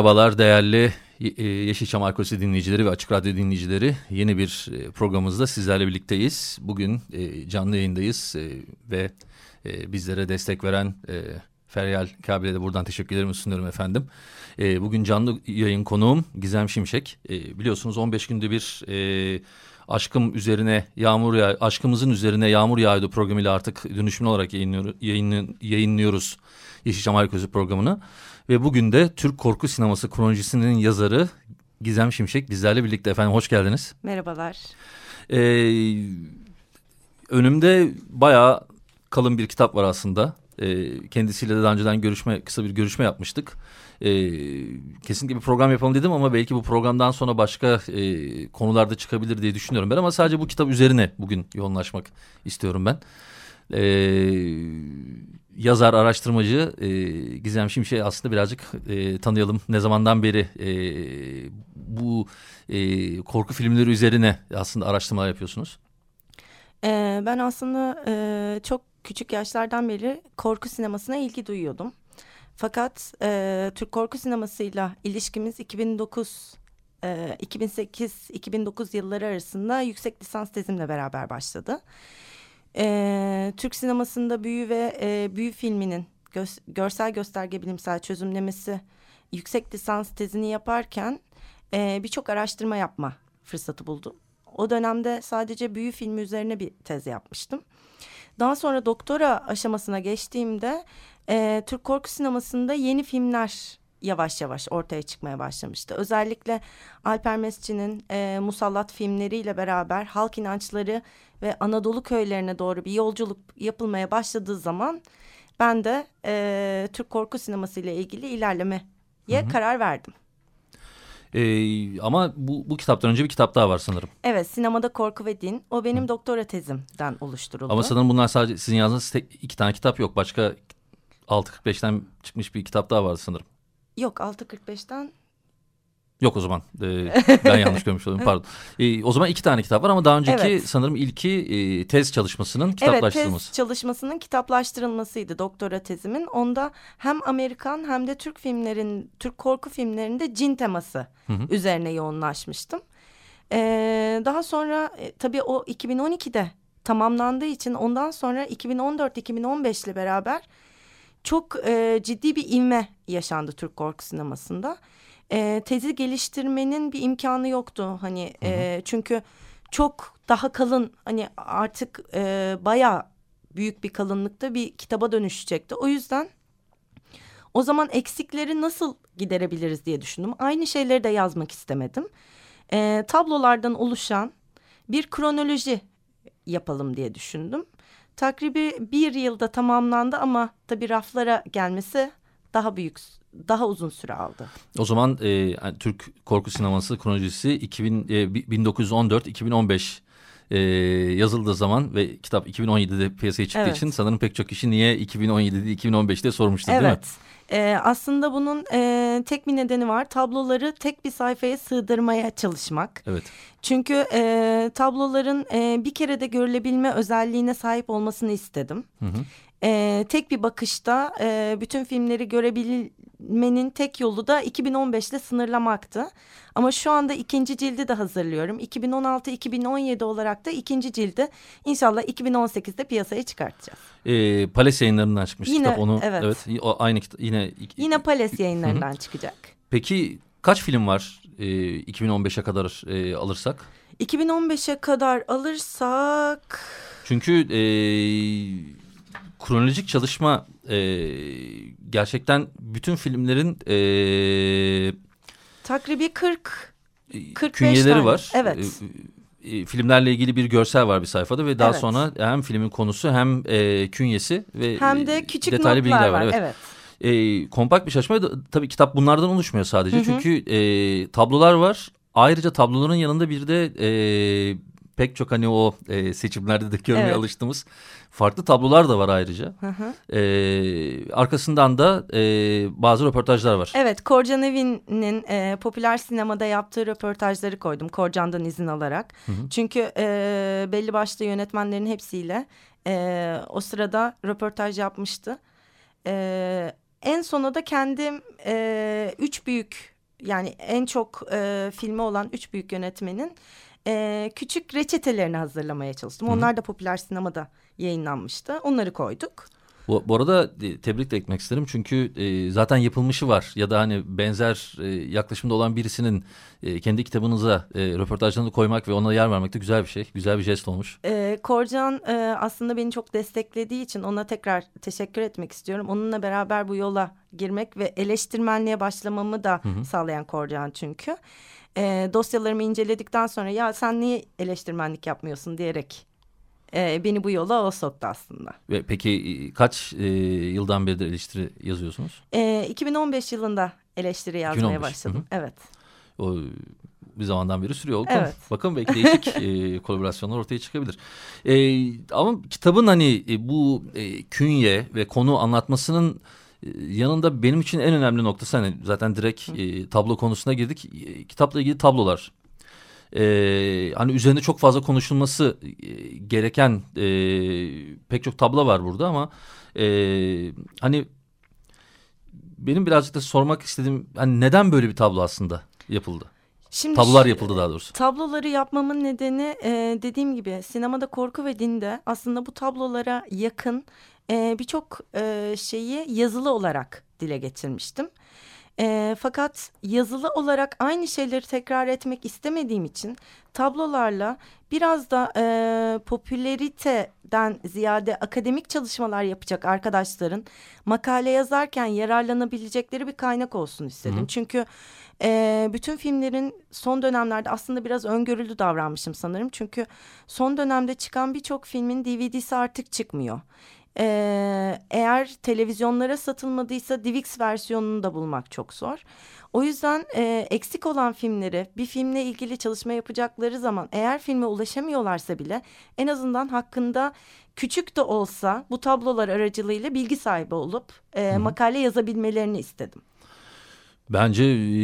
Merhabalar değerli e, Yeşilçam Arkeolojisi dinleyicileri ve Açık Radyo dinleyicileri. Yeni bir e, programımızda sizlerle birlikteyiz. Bugün e, canlı yayındayız ve bizlere destek veren Feryal Kabil'e de buradan teşekkürlerimi sunuyorum efendim. Bugün canlı yayın konuğum Gizem Şimşek. Biliyorsunuz 15 günde bir aşkım üzerine yağmur yağ aşkımızın üzerine yağmur yağıyordu programıyla artık dönüşümlü olarak yayınlıyor, yayın, yayınlıyoruz Yeşilçam Arkeolojisi programını. Ve bugün de Türk Korku Sineması kronolojisinin yazarı Gizem Şimşek bizlerle birlikte efendim hoş geldiniz. Merhabalar. Ee, önümde bayağı kalın bir kitap var aslında. Ee, kendisiyle de daha önceden görüşme kısa bir görüşme yapmıştık. Ee, kesinlikle bir program yapalım dedim ama belki bu programdan sonra başka e, konularda çıkabilir diye düşünüyorum ben ama sadece bu kitap üzerine bugün yoğunlaşmak istiyorum ben. Ee, yazar, araştırmacı e, Gizem Şimşek'i aslında birazcık e, tanıyalım. Ne zamandan beri e, bu e, korku filmleri üzerine aslında araştırmalar yapıyorsunuz? Ee, ben aslında e, çok küçük yaşlardan beri korku sinemasına ilgi duyuyordum. Fakat e, Türk korku sinemasıyla ilişkimiz 2009 e, 2008-2009 yılları arasında yüksek lisans tezimle beraber başladı. E, Türk sinemasında büyü ve e, büyü filminin gö görsel gösterge bilimsel çözümlemesi yüksek lisans tezini yaparken e, birçok araştırma yapma fırsatı buldum. O dönemde sadece büyü filmi üzerine bir tez yapmıştım. Daha sonra doktora aşamasına geçtiğimde e, Türk korku sinemasında yeni filmler yavaş yavaş ortaya çıkmaya başlamıştı. Özellikle Alper Mesci'nin e, Musallat filmleriyle beraber halk inançları ve Anadolu köylerine doğru bir yolculuk yapılmaya başladığı zaman ben de e, Türk korku sineması ile ilgili ilerlemeye hı hı. karar verdim. Ee, ama bu, bu kitaptan önce bir kitap daha var sanırım. Evet sinemada korku ve din. O benim Hı. doktora tezimden oluşturuldu. Ama sanırım bunlar sadece sizin yazdığınız iki tane kitap yok. Başka 6.45'ten çıkmış bir kitap daha vardı sanırım. Yok 6.45'ten Yok o zaman ee, ben yanlış görmüş oldum pardon. Ee, o zaman iki tane kitap var ama daha önceki evet. sanırım ilki e, tez çalışmasının kitaplaştırılması. Evet tez çalışmasının kitaplaştırılmasıydı doktora tezimin. Onda hem Amerikan hem de Türk filmlerin Türk korku filmlerinde cin teması hı hı. üzerine yoğunlaşmıştım. Ee, daha sonra e, tabii o 2012'de tamamlandığı için ondan sonra 2014-2015 ile beraber çok e, ciddi bir ivme yaşandı Türk korku sinemasında. E, tezi geliştirmenin bir imkanı yoktu hani hı hı. E, çünkü çok daha kalın hani artık e, bayağı büyük bir kalınlıkta bir kitaba dönüşecekti. O yüzden o zaman eksikleri nasıl giderebiliriz diye düşündüm. Aynı şeyleri de yazmak istemedim. E, tablolardan oluşan bir kronoloji yapalım diye düşündüm. Takribi bir yılda tamamlandı ama tabii raflara gelmesi daha büyük, daha uzun süre aldı. O zaman e, Türk korku sineması kronolojisi 2000, e, 1914-2015 e, yazıldığı zaman ve kitap 2017'de piyasaya çıktığı evet. için sanırım pek çok kişi niye 2017'de 2015'te sormuştu evet. değil mi? Evet. E, aslında bunun e, tek bir nedeni var. Tabloları tek bir sayfaya sığdırmaya çalışmak. Evet. Çünkü e, tabloların e, bir kere de görülebilme özelliğine sahip olmasını istedim. Hı hı. E, tek bir bakışta e, bütün filmleri görebilmenin tek yolu da 2015'te sınırlamaktı. Ama şu anda ikinci cildi de hazırlıyorum. 2016-2017 olarak da ikinci cildi inşallah 2018'de piyasaya çıkartacağız. E, Pales yayınlarından çıkmış yine, kitap onu. Evet. evet o, aynı yine. Yine Pales yayınlarından çıkacak. Peki kaç film var e, 2015'e kadar e, alırsak? 2015'e kadar alırsak... Çünkü e, kronolojik çalışma e, gerçekten bütün filmlerin... E, Takribi 40 45 künyeleri tane. var. Evet. E, e, filmlerle ilgili bir görsel var bir sayfada ve daha evet. sonra hem filmin konusu hem e, künyesi ve hem de küçük detaylı bilgiler var. var. Evet. evet. E, kompakt bir çalışma. Tabii kitap bunlardan oluşmuyor sadece. Hı hı. Çünkü e, tablolar var. Ayrıca tabloların yanında bir de e, pek çok hani o e, seçimlerde de görmeye evet. alıştığımız farklı tablolar da var ayrıca. Hı hı. E, arkasından da e, bazı röportajlar var. Evet, Korcan Evi'nin e, popüler sinemada yaptığı röportajları koydum Korcan'dan izin alarak. Hı hı. Çünkü e, belli başlı yönetmenlerin hepsiyle e, o sırada röportaj yapmıştı. E, en sona da kendim e, üç büyük yani en çok e, filmi olan üç büyük yönetmenin e, küçük reçetelerini hazırlamaya çalıştım. Hı -hı. Onlar da popüler sinemada yayınlanmıştı. Onları koyduk. Bu, bu arada e, tebrik de etmek isterim çünkü e, zaten yapılmışı var ya da hani benzer e, yaklaşımda olan birisinin e, kendi kitabınıza e, röportajlarını koymak ve ona yer vermek de güzel bir şey. Güzel bir jest olmuş. E, Korcan e, aslında beni çok desteklediği için ona tekrar teşekkür etmek istiyorum. Onunla beraber bu yola girmek ve eleştirmenliğe başlamamı da hı hı. sağlayan Korcan çünkü. E, dosyalarımı inceledikten sonra ya sen niye eleştirmenlik yapmıyorsun diyerek e, beni bu yola o soktu aslında. Ve peki e, kaç e, yıldan beri eleştiri yazıyorsunuz? E, 2015 yılında eleştiri yazmaya 2015. başladım. Hı -hı. Evet. O bir zamandan beri sürüyor. Bakalım, evet. bakın belki değişik e, kolaborasyonlar ortaya çıkabilir. E, ama kitabın hani e, bu e, künye ve konu anlatmasının yanında benim için en önemli noktası hani zaten direkt e, tablo konusuna girdik. E, kitapla ilgili tablolar e, hani üzerinde çok fazla konuşulması e, gereken e, pek çok tablo var burada ama e, hani benim birazcık da sormak istediğim hani neden böyle bir tablo aslında yapıldı? Şimdi Tablolar yapıldı daha doğrusu. Tabloları yapmamın nedeni e, dediğim gibi sinemada korku ve dinde aslında bu tablolara yakın e, birçok e, şeyi yazılı olarak dile getirmiştim. E, fakat yazılı olarak aynı şeyleri tekrar etmek istemediğim için tablolarla biraz da e, popüleriteden ziyade akademik çalışmalar yapacak arkadaşların makale yazarken yararlanabilecekleri bir kaynak olsun istedim. Hı. Çünkü e, bütün filmlerin son dönemlerde aslında biraz öngörülü davranmışım sanırım. Çünkü son dönemde çıkan birçok filmin DVD'si artık çıkmıyor. Ee, eğer televizyonlara satılmadıysa DivX versiyonunu da bulmak çok zor. O yüzden e, eksik olan filmleri bir filmle ilgili çalışma yapacakları zaman eğer filme ulaşamıyorlarsa bile en azından hakkında küçük de olsa bu tablolar aracılığıyla bilgi sahibi olup e, makale yazabilmelerini istedim. Bence e,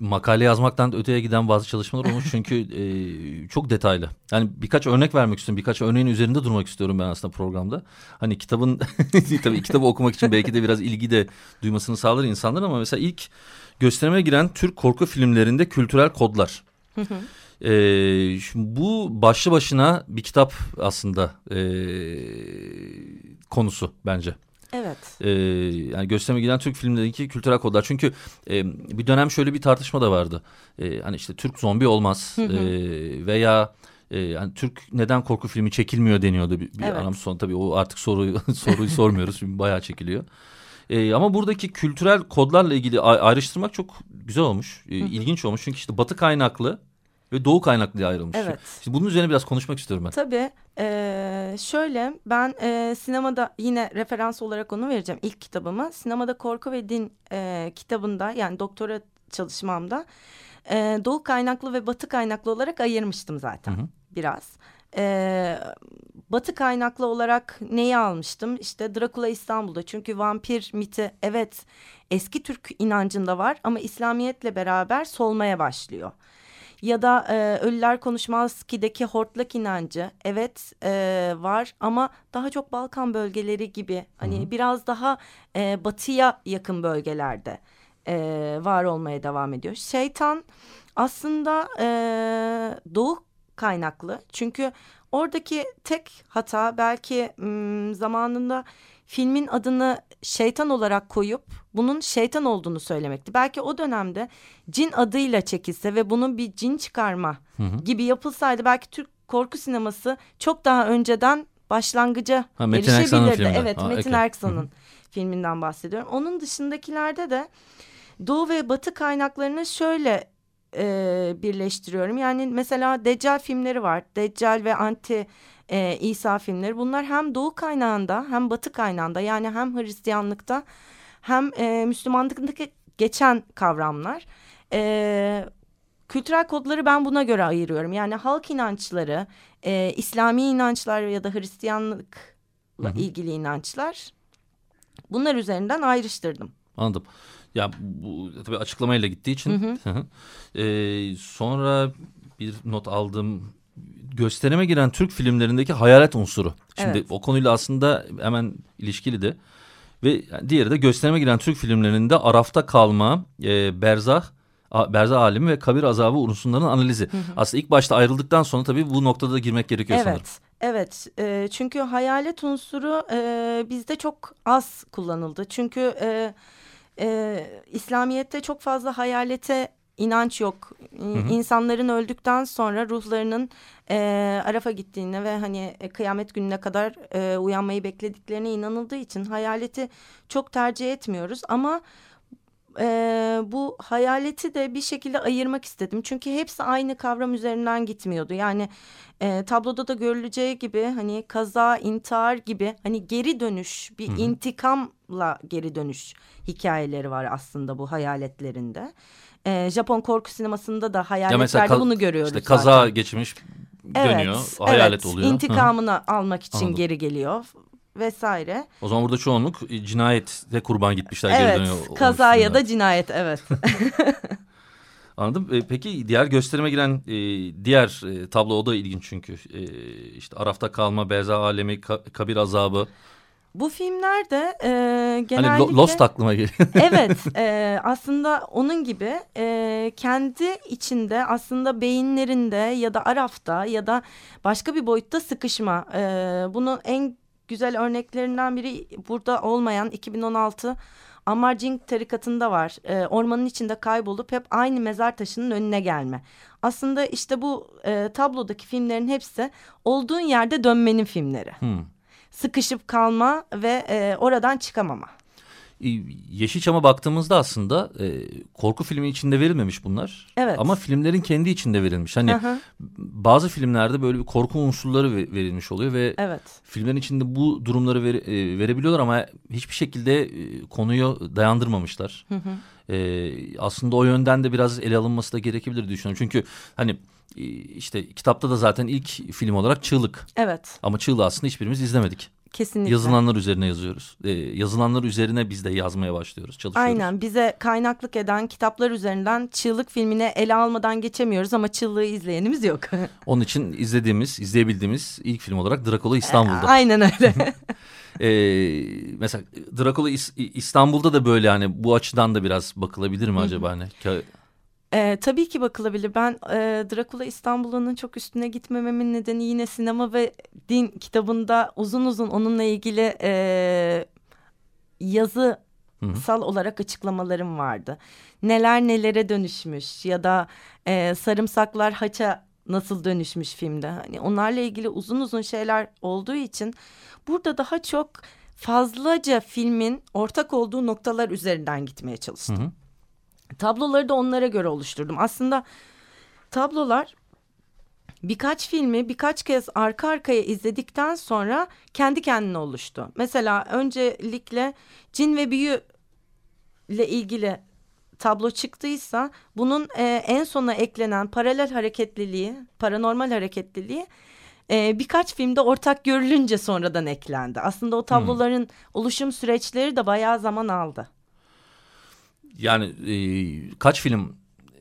makale yazmaktan öteye giden bazı çalışmalar olmuş çünkü e, çok detaylı. Yani birkaç örnek vermek istiyorum. Birkaç örneğin üzerinde durmak istiyorum ben aslında programda. Hani kitabın tabii kitabı okumak için belki de biraz ilgi de duymasını sağlar insanlar ama mesela ilk gösterime giren Türk korku filmlerinde kültürel kodlar. Ee, bu başlı başına bir kitap aslında e, konusu bence. Evet. Ee, yani gösterime giden Türk filmlerindeki kültürel kodlar. Çünkü e, bir dönem şöyle bir tartışma da vardı. E, hani işte Türk zombi olmaz E, veya e, yani Türk neden korku filmi çekilmiyor deniyordu bir, bir evet. anlam son tabii o artık soruyu soruyu sormuyoruz çünkü bayağı çekiliyor. E, ama buradaki kültürel kodlarla ilgili ayrıştırmak çok güzel olmuş, e, ilginç olmuş çünkü işte Batı kaynaklı ve Doğu kaynaklı diye ayrılmış. Evet. Şimdi bunun üzerine biraz konuşmak istiyorum ben. Tabii. E, şöyle ben e, sinemada yine referans olarak onu vereceğim. ilk kitabımı. Sinemada Korku ve Din e, kitabında yani doktora çalışmamda e, Doğu kaynaklı ve Batı kaynaklı olarak ayırmıştım zaten hı hı. biraz. E, batı kaynaklı olarak neyi almıştım? İşte Drakula İstanbul'da. Çünkü vampir miti evet eski Türk inancında var ama İslamiyetle beraber solmaya başlıyor ya da e, Ölüler Konuşmaz ki'deki hortlak inancı evet e, var ama daha çok Balkan bölgeleri gibi hani Hı -hı. biraz daha e, batıya yakın bölgelerde e, var olmaya devam ediyor. Şeytan aslında e, doğu kaynaklı çünkü oradaki tek hata belki m, zamanında filmin adını şeytan olarak koyup bunun şeytan olduğunu söylemekti. Belki o dönemde cin adıyla çekilse ve bunun bir cin çıkarma hı hı. gibi yapılsaydı belki Türk korku sineması çok daha önceden başlangıca ha, Metin erişebilirdi. Evet ha, Metin. Erksan'ın filminden bahsediyorum. Onun dışındakilerde de Doğu ve Batı kaynaklarını şöyle e, birleştiriyorum. Yani mesela Deccal filmleri var. Deccal ve Anti e, İsa filmleri. Bunlar hem Doğu kaynağında hem Batı kaynağında yani hem Hristiyanlıkta hem e, Müslümanlıktaki geçen kavramlar. E, kültürel kodları ben buna göre ayırıyorum. Yani halk inançları, e, İslami inançlar ya da Hristiyanlıkla hı hı. ilgili inançlar bunlar üzerinden ayrıştırdım. Anladım. Ya bu tabii açıklamayla gittiği için. Hı hı. ee, sonra bir not aldım. Gösterime giren Türk filmlerindeki hayalet unsuru. Şimdi evet. o konuyla aslında hemen ilişkili de. Ve diğeri de gösterime giren Türk filmlerinde arafta kalma, e, berzah, berzah alemi ve kabir azabı unsurlarının analizi. Hı hı. Aslında ilk başta ayrıldıktan sonra tabii bu noktada da girmek gerekiyor evet, sanırım. Evet, e, çünkü hayalet unsuru e, bizde çok az kullanıldı. Çünkü e, e, İslamiyet'te çok fazla hayalete inanç yok. Hı hı. İnsanların öldükten sonra ruhlarının e, Araf'a gittiğine ve hani e, kıyamet gününe kadar e, uyanmayı beklediklerine inanıldığı için hayaleti çok tercih etmiyoruz. Ama e, bu hayaleti de bir şekilde ayırmak istedim. Çünkü hepsi aynı kavram üzerinden gitmiyordu. Yani e, tabloda da görüleceği gibi hani kaza, intihar gibi hani geri dönüş, bir Hı -hı. intikamla geri dönüş hikayeleri var aslında bu hayaletlerinde. E, Japon korku sinemasında da hayaletlerde bunu görüyoruz işte kaza zaten. geçmiş dönüyor, evet, hayalet evet, oluyor. intikamını Hı. almak için Anladım. geri geliyor vesaire. O zaman burada çoğunluk cinayette kurban gitmişler evet, geri dönüyor. kaza ya da cinayet evet. Anladım. E, peki diğer gösterime giren e, diğer e, tablo o da ilginç çünkü. E, işte Araf'ta kalma, Berza Alemi, ka, Kabir Azabı. Bu filmlerde e, genellikle... Hani Lost aklıma geliyor. evet e, aslında onun gibi e, kendi içinde aslında beyinlerinde ya da Araf'ta ya da başka bir boyutta sıkışma. E, bunun en güzel örneklerinden biri burada olmayan 2016 Ammar Cink tarikatında var. E, ormanın içinde kaybolup hep aynı mezar taşının önüne gelme. Aslında işte bu e, tablodaki filmlerin hepsi olduğun yerde dönmenin filmleri. Hmm. Sıkışıp kalma ve e, oradan çıkamama. Yeşilçam'a baktığımızda aslında e, korku filmi içinde verilmemiş bunlar. Evet. Ama filmlerin kendi içinde verilmiş. Hani Aha. bazı filmlerde böyle bir korku unsurları verilmiş oluyor ve evet. filmlerin içinde bu durumları ver, e, verebiliyorlar ama hiçbir şekilde e, konuyu dayandırmamışlar. Hı hı. E, aslında o yönden de biraz ele alınması da gerekebilir düşünüyorum. Çünkü hani işte kitapta da zaten ilk film olarak Çığlık. Evet. Ama Çığlığı aslında hiçbirimiz izlemedik. Kesinlikle. Yazılanlar üzerine yazıyoruz. Ee, yazılanlar üzerine biz de yazmaya başlıyoruz, çalışıyoruz. Aynen bize kaynaklık eden kitaplar üzerinden Çığlık filmine ele almadan geçemiyoruz ama Çığlığı izleyenimiz yok. Onun için izlediğimiz, izleyebildiğimiz ilk film olarak Drakula İstanbul'da. Aynen öyle. ee, mesela Drakula İstanbul'da da böyle hani bu açıdan da biraz bakılabilir mi acaba hani? Ee, tabii ki bakılabilir. Ben e, Drakula İstanbul'un çok üstüne gitmememin nedeni yine sinema ve din kitabında uzun uzun onunla ilgili e, yazı sal olarak açıklamalarım vardı. Neler nelere dönüşmüş ya da e, sarımsaklar haça nasıl dönüşmüş filmde. Hani onlarla ilgili uzun uzun şeyler olduğu için burada daha çok fazlaca filmin ortak olduğu noktalar üzerinden gitmeye çalıştım. Hı hı. Tabloları da onlara göre oluşturdum. Aslında tablolar birkaç filmi birkaç kez arka arkaya izledikten sonra kendi kendine oluştu. Mesela öncelikle cin ve büyü ile ilgili tablo çıktıysa bunun e, en sona eklenen paralel hareketliliği, paranormal hareketliliği e, birkaç filmde ortak görülünce sonradan eklendi. Aslında o tabloların hmm. oluşum süreçleri de bayağı zaman aldı. Yani e, kaç film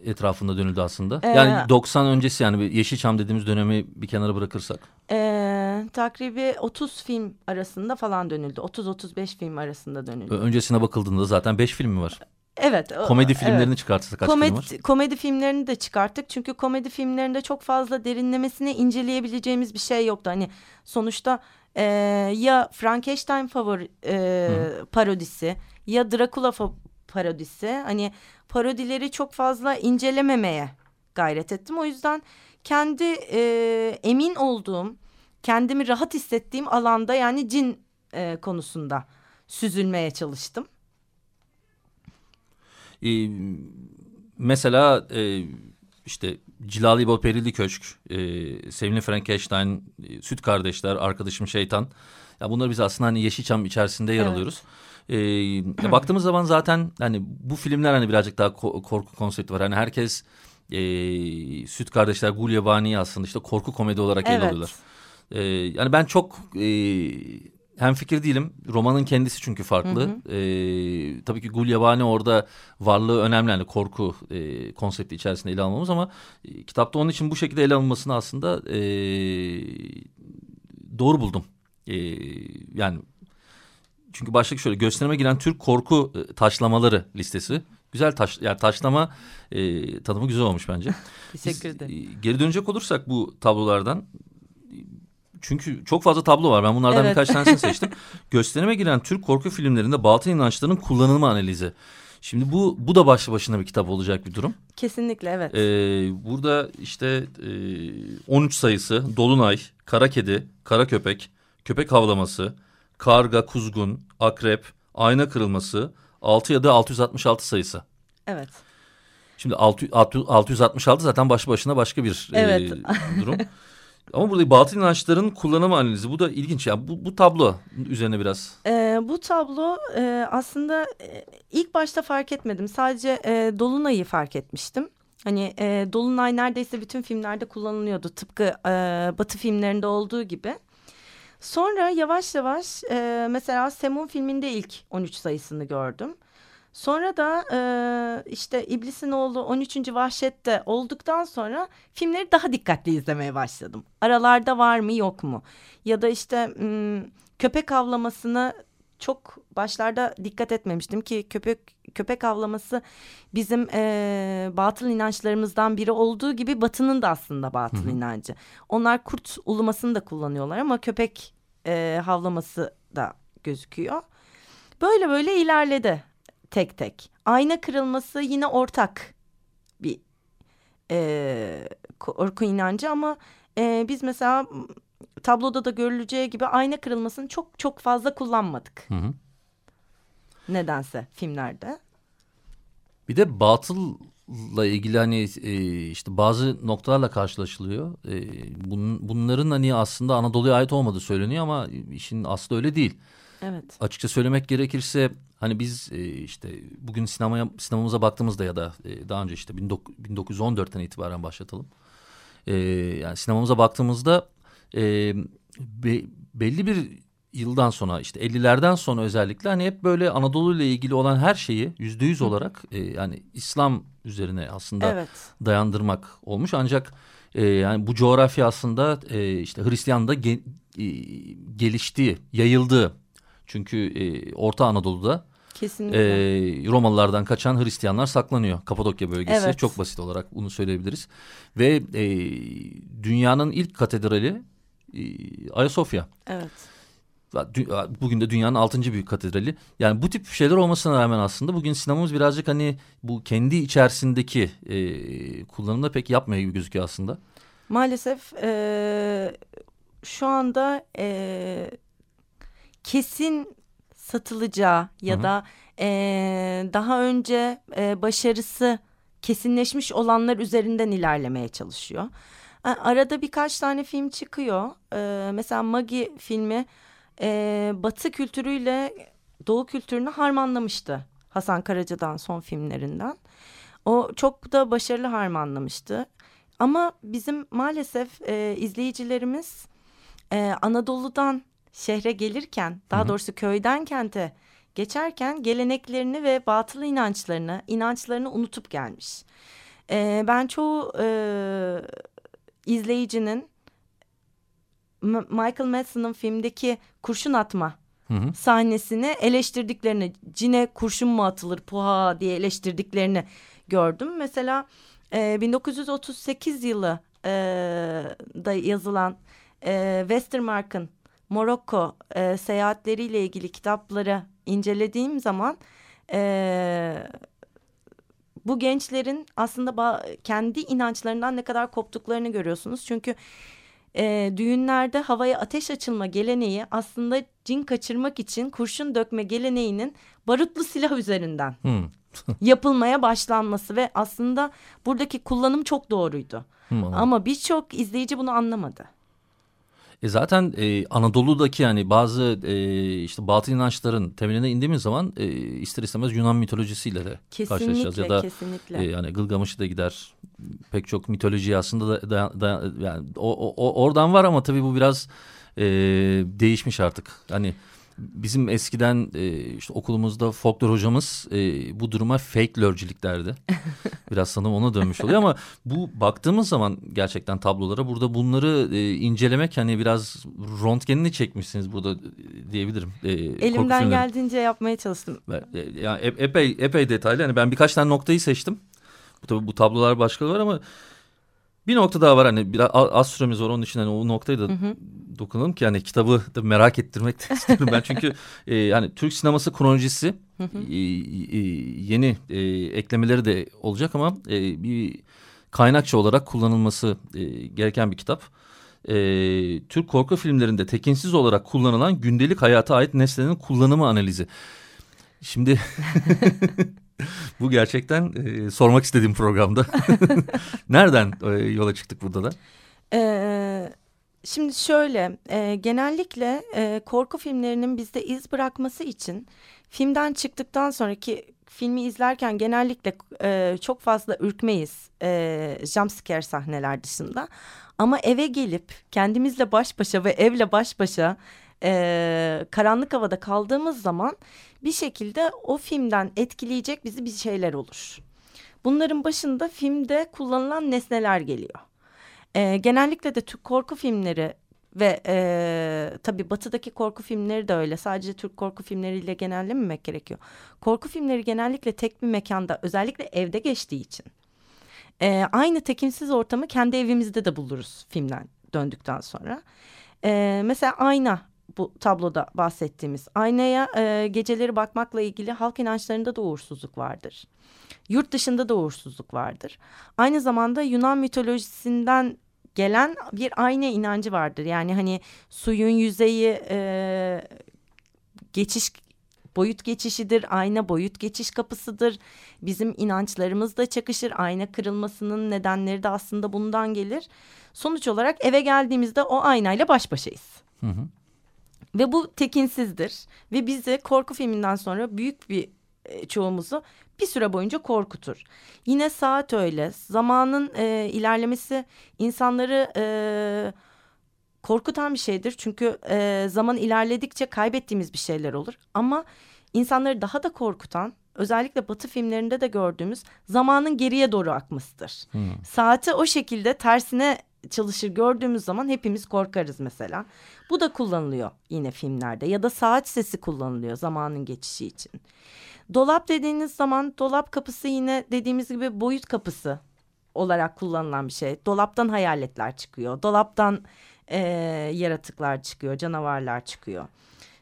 etrafında dönüldü aslında? Ee, yani 90 öncesi yani Yeşilçam dediğimiz dönemi bir kenara bırakırsak. E, takribi 30 film arasında falan dönüldü. 30-35 film arasında dönüldü. Öncesine bakıldığında zaten 5 film mi var? Evet. Komedi filmlerini evet. çıkartırsak kaç komedi, film var? Komedi filmlerini de çıkarttık. Çünkü komedi filmlerinde çok fazla derinlemesine inceleyebileceğimiz bir şey yoktu. Hani sonuçta e, ya Frankenstein favori e, parodisi ya Dracula fa parodisi. Hani parodileri çok fazla incelememeye gayret ettim. O yüzden kendi e, emin olduğum, kendimi rahat hissettiğim alanda yani cin e, konusunda süzülmeye çalıştım. Ee, mesela e, işte Cilali İbo Perili Köşk, e, Sevimli Frankenstein, e, Süt Kardeşler, Arkadaşım Şeytan. Ya bunları biz aslında hani Yeşilçam içerisinde yer evet. alıyoruz. E, baktığımız zaman zaten hani bu filmler hani birazcık daha korku konsepti var. Hani herkes e, Süt Kardeşler Gulyabani'yi aslında işte korku komedi olarak evet. ele alıyorlar. E, yani ben çok e, hem fikir değilim. Romanın kendisi çünkü farklı. Hı hı. E, tabii ki Gulyabani orada varlığı önemli. Yani korku e, konsepti içerisinde ele almamız ama e, kitapta onun için bu şekilde ele alınmasını aslında e, doğru buldum. E, yani çünkü başlık şöyle gösterime giren Türk korku e, taşlamaları listesi. Güzel taş yani taşlama e, tanımı güzel olmuş bence. Teşekkür ederim. Biz, e, geri dönecek olursak bu tablolardan çünkü çok fazla tablo var. Ben bunlardan evet. birkaç tanesini seçtim. Gösterime giren Türk korku filmlerinde batıl inançların kullanılma analizi. Şimdi bu bu da başlı başına bir kitap olacak bir durum. Kesinlikle evet. Ee, burada işte e, 13 sayısı Dolunay, Kara Kedi, Kara Köpek, Köpek Havlaması, Karga, Kuzgun, Akrep, Ayna Kırılması, 6 ya da 666 sayısı. Evet. Şimdi 6, 666 zaten baş başına başka bir evet. e, durum. Ama burada batıl inançların kullanım analizi bu da ilginç. Yani bu, bu tablo üzerine biraz. Ee, bu tablo e, aslında e, ilk başta fark etmedim. Sadece e, Dolunay'ı fark etmiştim. Hani e, Dolunay neredeyse bütün filmlerde kullanılıyordu. Tıpkı e, Batı filmlerinde olduğu gibi. Sonra yavaş yavaş e, mesela Semun filminde ilk 13 sayısını gördüm. Sonra da e, işte İblisin oğlu 13. Vahşet'te olduktan sonra filmleri daha dikkatli izlemeye başladım. Aralarda var mı yok mu? Ya da işte m, köpek avlamasını çok başlarda dikkat etmemiştim ki köpek köpek avlaması bizim e, batıl inançlarımızdan biri olduğu gibi Batı'nın da aslında batıl Hı-hı. inancı. Onlar kurt ulumasını da kullanıyorlar ama köpek e, havlaması da gözüküyor. Böyle böyle ilerledi tek tek. Ayna kırılması yine ortak bir e, korku inancı ama e, biz mesela tabloda da görüleceği gibi ayna kırılmasını çok çok fazla kullanmadık. Hı hı. Nedense filmlerde. Bir de batılla ilgili hani e, işte bazı noktalarla karşılaşılıyor. E, bun, bunların hani aslında Anadolu'ya ait olmadığı söyleniyor ama işin aslı öyle değil. Evet. Açıkça söylemek gerekirse hani biz e, işte bugün sinemaya sinemamıza baktığımızda ya da e, daha önce işte 1914'ten itibaren başlatalım. E, yani sinemamıza baktığımızda e, be, belli bir yıldan sonra işte 50'lerden sonra özellikle hani hep böyle Anadolu ile ilgili olan her şeyi yüzde yüz olarak e, yani İslam üzerine aslında evet. dayandırmak olmuş ancak e, yani bu coğrafya aslında e, işte Hristiyan'da ge, e, geliştiği, yayıldığı çünkü e, Orta Anadolu'da Kesinlikle. E, Romalılardan kaçan Hristiyanlar saklanıyor. Kapadokya bölgesi evet. çok basit olarak bunu söyleyebiliriz. Ve e, dünyanın ilk katedrali e, Ayasofya. Evet. Bugün de dünyanın altıncı büyük katedrali. Yani bu tip şeyler olmasına rağmen aslında bugün sinemamız birazcık hani bu kendi içerisindeki e, kullanımda pek yapmıyor gibi gözüküyor aslında. Maalesef e, şu anda e, kesin satılacağı ya Hı -hı. da e, daha önce e, başarısı kesinleşmiş olanlar üzerinden ilerlemeye çalışıyor. Arada birkaç tane film çıkıyor. E, mesela Magi filmi e, Batı kültürüyle Doğu kültürünü harmanlamıştı. Hasan Karaca'dan son filmlerinden. O çok da başarılı harmanlamıştı. Ama bizim maalesef e, izleyicilerimiz e, Anadolu'dan şehre gelirken daha Hı -hı. doğrusu köyden kente geçerken geleneklerini ve batıl inançlarını inançlarını unutup gelmiş. Ee, ben çoğu e, izleyicinin M Michael Madsen'ın filmdeki kurşun atma hı hı. sahnesini eleştirdiklerini cine kurşun mu atılır puha diye eleştirdiklerini gördüm. Mesela e, 1938 yılı e, da yazılan e, Westermark'ın Morokko e, seyahatleriyle ilgili kitapları incelediğim zaman e, bu gençlerin aslında kendi inançlarından ne kadar koptuklarını görüyorsunuz. Çünkü e, düğünlerde havaya ateş açılma geleneği aslında cin kaçırmak için kurşun dökme geleneğinin barutlu silah üzerinden hmm. yapılmaya başlanması ve aslında buradaki kullanım çok doğruydu. Hmm. Ama birçok izleyici bunu anlamadı. E zaten e, Anadolu'daki yani bazı e, işte batıl inançların temeline indiğimiz zaman e, ister istemez Yunan mitolojisiyle de karşılaşacağız. Ya da kesinlikle. E, yani Gılgamış'ı da gider. Pek çok mitoloji aslında da, da, da yani o, o, oradan var ama tabii bu biraz e, değişmiş artık. Hani bizim eskiden e, işte okulumuzda folklor hocamız e, bu duruma fake lörcilik derdi. Biraz sanırım ona dönmüş oluyor ama bu baktığımız zaman gerçekten tablolara burada bunları e, incelemek hani biraz röntgenini çekmişsiniz burada e, diyebilirim. E, Elimden geldiğince yapmaya çalıştım. E, yani epey epey detaylı. Yani ben birkaç tane noktayı seçtim. Tabii bu tablolar başka var ama bir nokta daha var hani biraz az süremiz var onun için hani o noktayı da hı hı. dokunalım ki hani kitabı da merak ettirmek de istiyorum ben çünkü e, yani Türk sineması kronolojisi hı hı. E, e, yeni e, eklemeleri de olacak ama e, bir kaynakça olarak kullanılması e, gereken bir kitap. E, Türk korku filmlerinde tekinsiz olarak kullanılan gündelik hayata ait nesnelerin kullanımı analizi. Şimdi Bu gerçekten e, sormak istediğim programda. Nereden e, yola çıktık burada da? Ee, şimdi şöyle, e, genellikle e, korku filmlerinin bizde iz bırakması için filmden çıktıktan sonraki filmi izlerken genellikle e, çok fazla ürkmeyiz e, jumpscare sahneler dışında. Ama eve gelip kendimizle baş başa ve evle baş başa e, karanlık havada kaldığımız zaman bir şekilde o filmden etkileyecek bizi bir şeyler olur. Bunların başında filmde kullanılan nesneler geliyor. E, genellikle de Türk korku filmleri ve e, tabii batıdaki korku filmleri de öyle. Sadece Türk korku filmleriyle genellememek gerekiyor. Korku filmleri genellikle tek bir mekanda özellikle evde geçtiği için. E, aynı tekinsiz ortamı kendi evimizde de buluruz filmden döndükten sonra. E, mesela ayna bu tabloda bahsettiğimiz aynaya e, geceleri bakmakla ilgili halk inançlarında da uğursuzluk vardır. Yurt dışında da uğursuzluk vardır. Aynı zamanda Yunan mitolojisinden gelen bir ayna inancı vardır. Yani hani suyun yüzeyi e, geçiş boyut geçişidir, ayna boyut geçiş kapısıdır. Bizim inançlarımız da çakışır. Ayna kırılmasının nedenleri de aslında bundan gelir. Sonuç olarak eve geldiğimizde o aynayla baş başayız. Hı hı. Ve bu tekinsizdir. Ve bizi korku filminden sonra büyük bir e, çoğumuzu bir süre boyunca korkutur. Yine saat öyle. Zamanın e, ilerlemesi insanları e, korkutan bir şeydir. Çünkü e, zaman ilerledikçe kaybettiğimiz bir şeyler olur. Ama insanları daha da korkutan özellikle batı filmlerinde de gördüğümüz zamanın geriye doğru akmasıdır. Hmm. Saati o şekilde tersine çalışır gördüğümüz zaman hepimiz korkarız mesela. Bu da kullanılıyor yine filmlerde ya da saat sesi kullanılıyor zamanın geçişi için. Dolap dediğiniz zaman dolap kapısı yine dediğimiz gibi boyut kapısı olarak kullanılan bir şey. Dolaptan hayaletler çıkıyor. Dolaptan e, yaratıklar çıkıyor, canavarlar çıkıyor.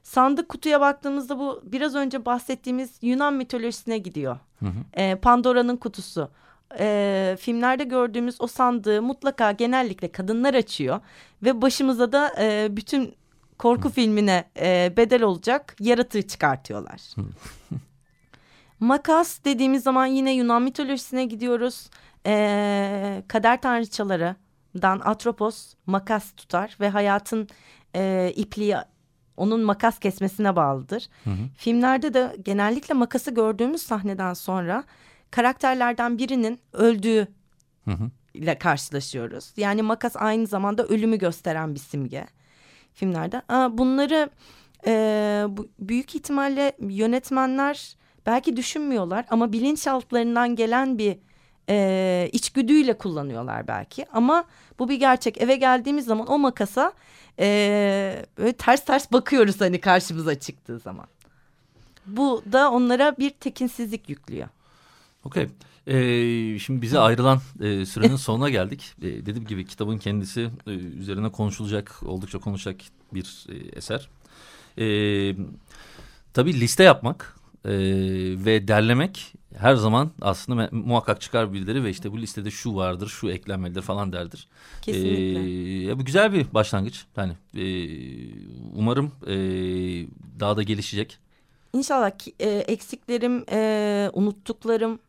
Sandık kutuya baktığımızda bu biraz önce bahsettiğimiz Yunan mitolojisine gidiyor. Hı hı. E, Pandora'nın kutusu e, filmlerde gördüğümüz o sandığı mutlaka genellikle kadınlar açıyor ve başımıza da e, bütün korku filmine e, bedel olacak yaratığı çıkartıyorlar. Makas dediğimiz zaman yine Yunan mitolojisine gidiyoruz. E, kader tanrıçalarından Atropos makas tutar ve hayatın e, ipliği onun makas kesmesine bağlıdır. Hı hı. Filmlerde de genellikle makası gördüğümüz sahneden sonra karakterlerden birinin öldüğü hı hı. ile karşılaşıyoruz. Yani makas aynı zamanda ölümü gösteren bir simge filmlerde. Aa, bunları e, bu, büyük ihtimalle yönetmenler belki düşünmüyorlar ama bilinçaltlarından gelen bir e, içgüdüyle kullanıyorlar belki. Ama bu bir gerçek. Eve geldiğimiz zaman o makasa e, böyle ters ters bakıyoruz hani karşımıza çıktığı zaman. Bu da onlara bir tekinsizlik yüklüyor. Okey. Ee, şimdi bize ayrılan e, sürenin sonuna geldik. E, dediğim gibi kitabın kendisi e, üzerine konuşulacak, oldukça konuşacak bir e, eser. E, tabii liste yapmak e, ve derlemek her zaman aslında muhakkak çıkar birileri ve işte bu listede şu vardır, şu eklenmelidir falan derdir. Kesinlikle. E, bu güzel bir başlangıç. Yani e, umarım e, daha da gelişecek. İnşallah e, eksiklerim, e, unuttuklarım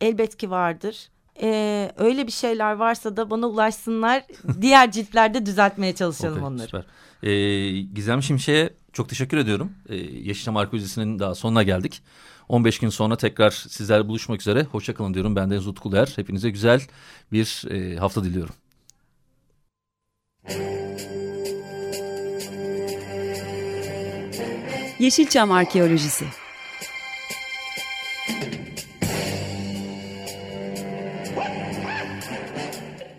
elbet ki vardır. e, öyle bir şeyler varsa da bana ulaşsınlar. Diğer ciltlerde düzeltmeye çalışalım Okay, onları. Süper. Ee, Gizem Şimşek'e çok teşekkür ediyorum. Ee, Yeşilçam Arkeolojisi'nin daha sonuna geldik. 15 gün sonra tekrar sizlerle buluşmak üzere. Hoşçakalın diyorum. Ben Deniz Utkuler. Hepinize güzel bir e, hafta diliyorum. Yeşilçam Arkeolojisi